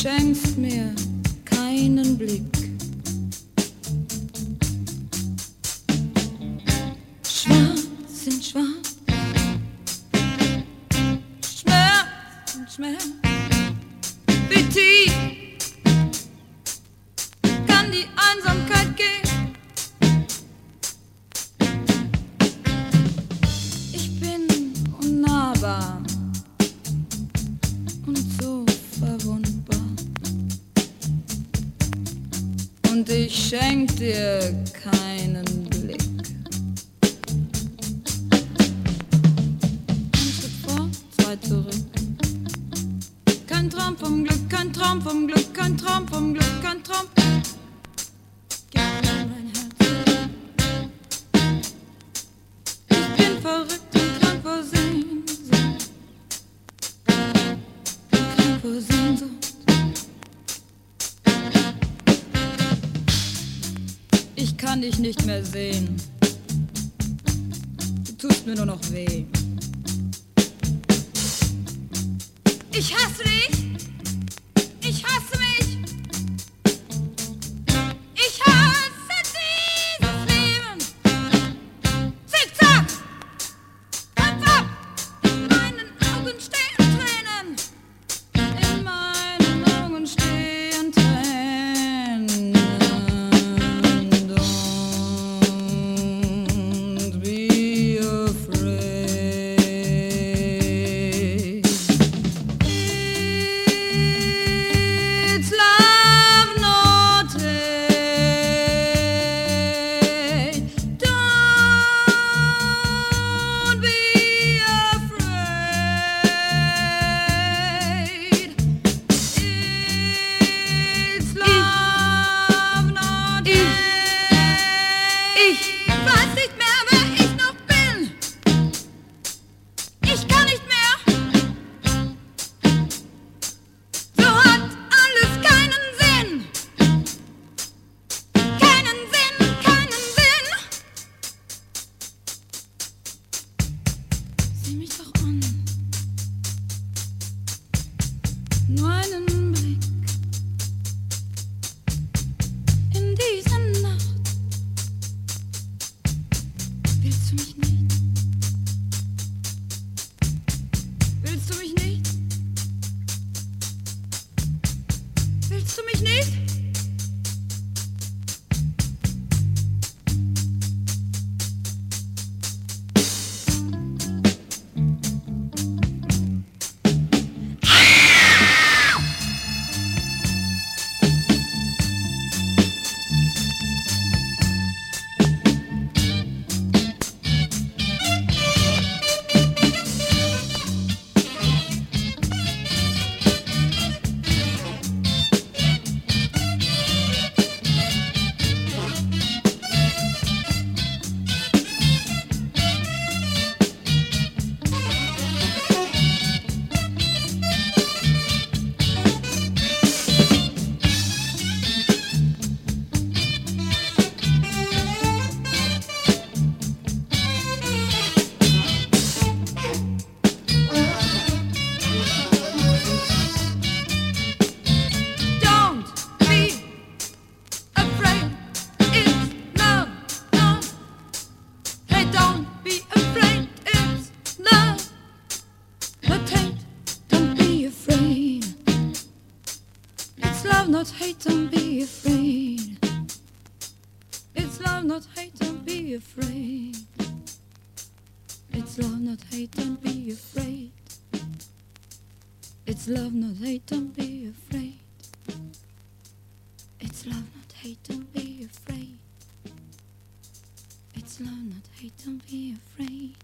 schenkst mir keinen Blick. Schwarz in schwarz, Schmerz in Schmerz, wie tief Und ich schenk dir keinen Blick. Ein Schritt vor, zwei zurück. Kein Traum vom Glück, kein Traum vom Glück, kein Traum vom Glück, kein Traum. Gib mir mein Herz. Ich bin verrückt und krank vor Sehnsucht. Krank vor Sehnsucht. Ich kann dich nicht mehr sehen. Du tust mir nur noch weh. Ich hasse dich. Nur einen Blick in diese Nacht. Willst du mich nicht? Willst du mich nicht? Willst du mich nicht? Love, not hate. Don't be afraid. It's love, not hate. Don't be afraid. It's love, not hate. Don't be afraid. It's love, not hate, don't be afraid. It's love, not hate, don't be afraid. It's love, not hate, don't be afraid.